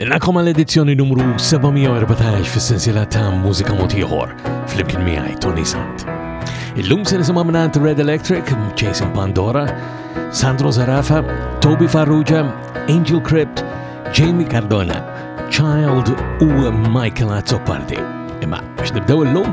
Nilqakom għall-edizzjoni numru 714 fis-sensiela ta' mużika motiħor fl-imkien miegħi Tony Sant. Illum se nisimgħu mingħand Red Electric, Jason Pandora, Sandro Zarafa, Toby Farrugia, Angel Crypt, Jamie Cardona, Child u Michael Azzopardi. Imma biex nibdew illum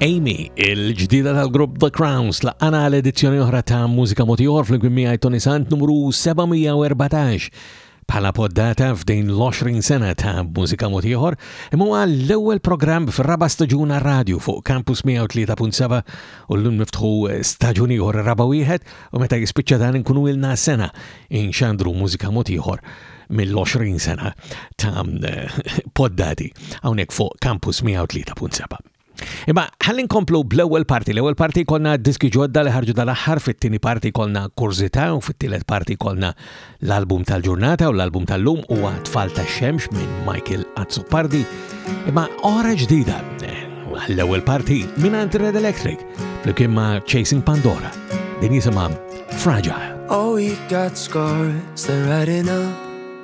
Amy, il-ġdida tal-grupp The Crowns, laqqana għal edizzjoni oħra ta' Mużika Motiħor fl-imkien miegħi Tony Sant numru 714 bħala poddata f'din l-20 sena ta' Mużika Motiħor, imma huwa l-ewwel programm fir-raba' staġuna radju fuq Campus 103.7 u l-lum niftħu staġuni ieħor raba' wieħed u meta jispiċċa dan inkunu ilna sena inxandru Mużika Motiħor mill-20 sena ta' poddati hawnhekk fuq Campus 103.7. Imma ħalli nkomplu bl-ewwel parti. L-ewwel parti konna diski ġodda li ħarġu dal-aħħar, fit-tieni parti konna kurżità u fit-tielet parti konna l-album tal-ġurnata u l-album tal-lum huwa Tfal tax-Xemx minn Michael Azzopardi. Imma ora ġdida eh, l-ewwel parti minn Red Electric flimkien ma' Chasing Pandora. Din jisimha Fragile. Oh, we got scars, they're riding up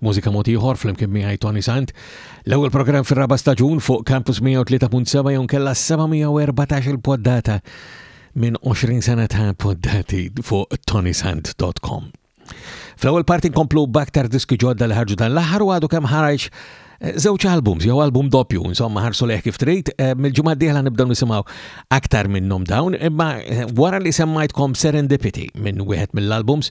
Mużika mod ieħor flimkien miegħi Tony Sant. L-ewwel programm fir-raba' staġun fuq Campus 103.7 jew kella 714 il-poddata minn 20 sena ta' poddati fuq tonysant.com. Fl-ewwel parti nkomplu baktar diski ġodda li ħarġu dan l-aħħar u għadu kemm ħarġ eh, żewġ albums jew album doppju, insomma ħarsu leħ kif trid, eh, mill-ġimgħa d-dieħla nibdew nisimgħu aktar minnhom dawn, imma eh, wara li semmajtkom Serendipity minn wieħed mill-albums,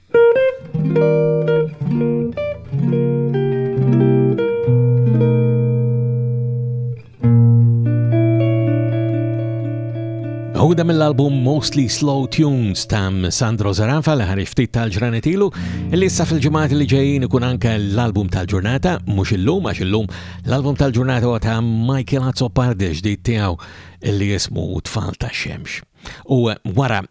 Waħda mill-album Mostly Slow Tunes ta' Sandro Zarafa li ħarif ftit tal-ġranetilu li issa fil-ġimgħat li ġejjin ikun anke l-album tal-ġurnata, mhux illum għax illum l-album tal-ġurnata huwa ta' Michael Azzopardi ġdid tiegħu li jismu Tfal ta' Xemx. U wara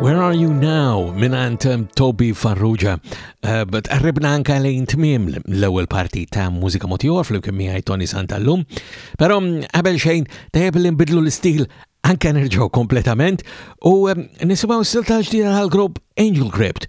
Where are you now? Minant um, Toby Farrugia. Uh, but arribna anka lejn tmim l-ewwel parti ta' mużika motiħor fl-imkien miħaj Tony Santallum. Pero um, qabel xejn tajab li nbidlu l-istil anka nerġaw kompletament u um, nisimaw s-silta ġdida tal-grupp Angel Crypt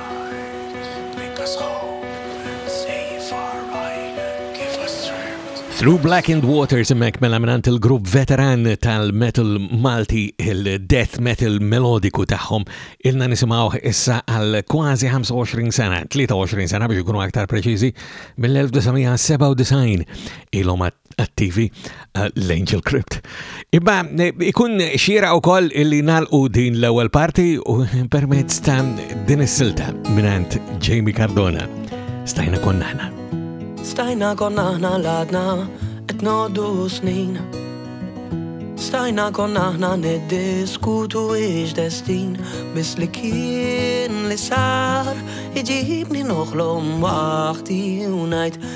Through Blackened Waters mek mela minant il-grupp veteran tal-metal Malti il-death metal melodiku tagħhom ilna nisimgħu issa għal kważi 25 sena, 23 sena biex ikunu aktar preċiżi, mill-1997 ilhom għat attivi eh, l-Angel Crypt. Imma eh, ikun xira u koll illi nalqu din l ewel parti u permezz ta' din is-silta minant Jamie Cardona. Stajna konnaħna. Stajna konnaħna l-adna et nodu snin. Stajna konnaħna niddiskutu iġ destin bis li kien li sar iġibni noħlom waħti unajt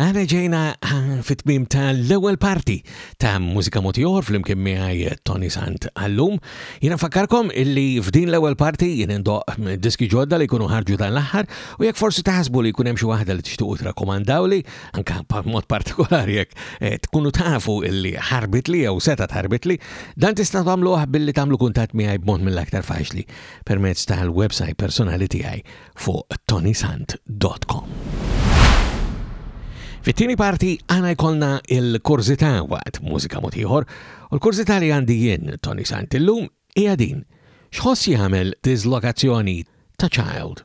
Għana ġejna fit-tmim tal-ewwel parti ta' Mużika Motiħor fl-imkien miegħi Tony Sant għallum. Jiena fakkarkom illi f'din l-ewwel parti jien indoq diski ġodda li jkunu ħarġu dan l-aħħar u jekk forsi taħsbu li jkun hemm xi waħda li tixtuqu trakkomandawli, anke mod partikolari jekk eh, tkunu tafu illi ħarbitli jew seta ħarbitli, dan tista' tagħmluh billi tagħmlu kuntatt miegħi b'mod mill-aktar faċli permezz tal-website personali tiegħi fuq tonysant dot com. Fit-tieni parti għana jkollna il-kurzita waqt mużika motiħor u l-kurzita li għandi jien Tony Santillum hija din x'ħoss jagħmel diżlokazzjoni ta' child.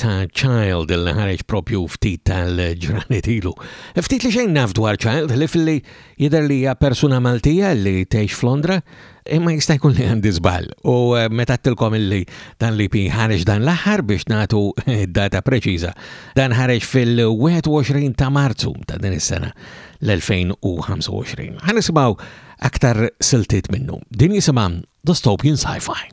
ta' Child li ħareġ propju ftit tal-ġranet ilu. Ftit li xejn naf dwar Child li filli jidher li hija persuna Maltija li tgħix f'Londra imma jista' jkun li għandi żball. U eh, meta tilkom illi dan li pi ħareġ dan l-aħħar biex nagħtu eh, data preċiża. Dan ħareġ fil-21 ta' Marzu ta' din is-sena l-2025. Ħanisimgħu aktar siltiet minnu. Din jisimha Dystopian Sci-Fi.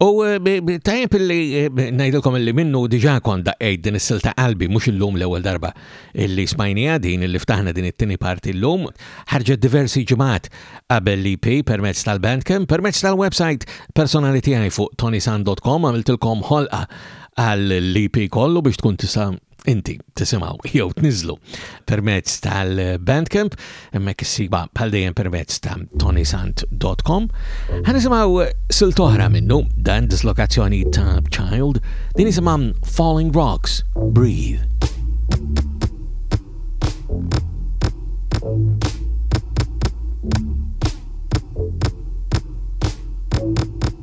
U eh, tajjeb illi eh, ngħidilkom illi minnu diġà kont daqqejt din is-silta qalbi mhux illum l-ewwel darba illi smajnija din illi ftaħna din it-tieni parti llum ħarġet diversi ġimgħat qabel li pi permezz tal-Bandcamp permezz tal-website personali tiegħi fuq tonisan.com għamiltilkom ħolqa għal l-IP kollu biex tkun tista' inti tisimaw jew tniżlu permezz tal-Bandcamp, hemmhekk issiba bħal dejjem permezz ta' tonisant.com. Ħanisimgħu sil toħra minnu dan dislokazzjoni ta' Child din isimha Falling Rocks Breathe.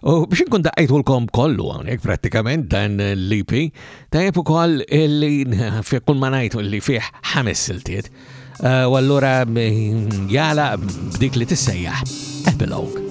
U biex nkun daqqajtulkom kollu hawnhekk prattikament dan l-IP, tajjeb ukoll li kull ma ngħid li fih ħames siltiet. Eh, u allura mm, jala b'dik li tissejjaħ epilogue.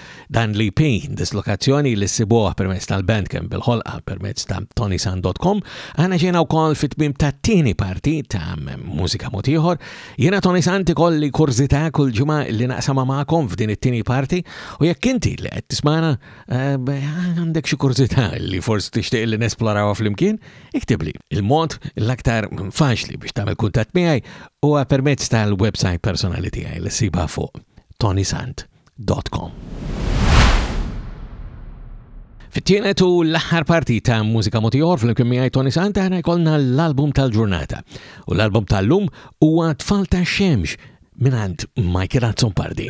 Dan l-EP, dislokazzjoni li ssibuh permezz tal-Bandcamp bil-ħolqa permezz ta' tonisan.com, għana ġena u kol fit-tmim ta' tini parti ta' mużika motiħor. Jena Tony Santi kolli kurzita kull ġimma li naqsama ma'kom f'din it-tini parti u jekk inti li għed tismana eh, għandek xie kurzita li forsi tixtieq li nesplorawa fl-imkien, iktibli. Il-mod l-aktar faċli biex tagħmel kuntatt miegħi huwa permezz tal-website personali tiegħi li sibha fuq Tony Sant. www.musikamax.com. Fit-tienet u l-aħħar parti ta' Mużika Motiħor fl-imkien miegħi Tony Santa ħana jkollna l-album tal-ġurnata. U l-album tal-lum huwa Tfal ta' Xemx minant Michael Azzon Pardi.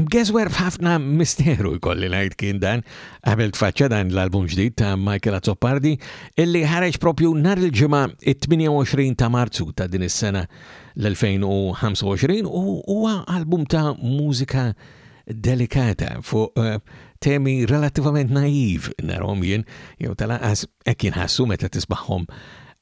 Imgeżwer f'ħafna misteru jkolli ngħid kien dan qabel tfaċċa dan l-album ġdid ta' Michael Azzopardi illi ħareġ propju nhar il-ġimgħa 28 ta' Marzu ta' din is-sena l-2025 u huwa album ta' mużika delikata fuq eh, temi relativament naiv narhom jien jew tal-aqas hekk jinħassu meta tisbaħhom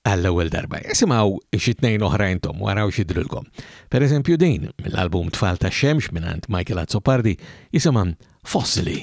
għall-ewwel darba. Isimgħu xi tnejn oħra intom u araw x'idrilkom. Pereżempju din mill-album Tfal tax-Xemx mingħand Michael Azzopardi jisimha Fossili.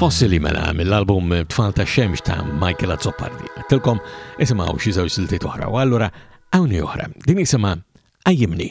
Fossili mela mill-album Tfal ta' Xemx ta' Michael Azzopardi. Tilkom isimaw xi żewġ siltiet oħra u allura hawn oħra. Din isimha Ajjimni.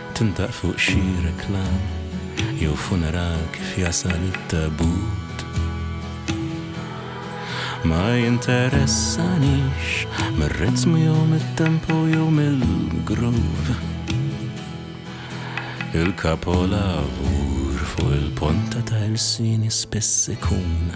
Tintaq fuq xi reklam jew funeral kif jasal it-tabut Ma jinteressanix mir-ritmu jew mit-tempo jew mill-groove Il-kapolavur fuq il-ponta ta' ilsieni spiss ikun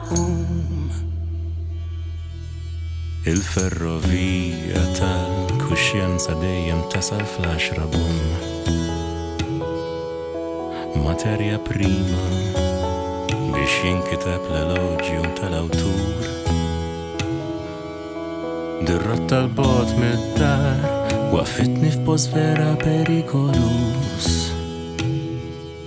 Il-ferrovija tal-kuxjenza dejjem tasal fl-għaxra bum. Materja prima biex jinkiteb l-eloġju tal-awtur. Dir-rotta l-bogħod mid-dar waqfitni f'post vera perikoluż.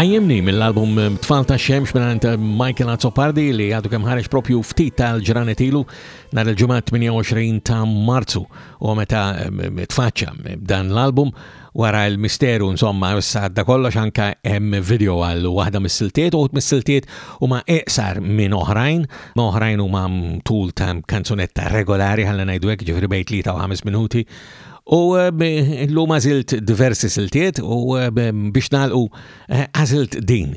Għajjemni mill-album um, Tfal ta' Xemx minn uh, Michael Azzopardi li għadu kemm ħareġ propju ftit tal-ġranet ilu nhar il-ġimgħa 28 ta' Marzu. u meta tfaċċa dan l-album wara l-misteru insomma s-sadda kollox anka hemm video għal waħda mis-siltiet u mis-siltiet huma iqsar minn oħrajn, oħrajn huma tul ta' kanzunetta regolari ħalla ngħidu hekk ġifri bejn 3 u 5 minuti U eh, l-lum għazilt diversi siltiet u eh, biex nalqu eh, għazilt din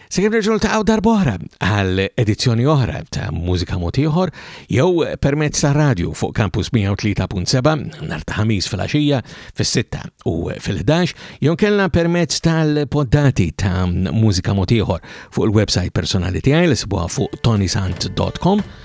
Se kien nerġgħu niltaqgħu darb'oħra għal edizzjoni oħra ta' mużika mod ieħor jew permezz ta' radju fuq Campus 103.7 nhar ta' ħamis fil-għaxija fis-6 u fil-11 jew kellna permezz tal-poddati ta' mużika mod ieħor fuq il-website personali tiegħi li sibuha fuq tonisant.com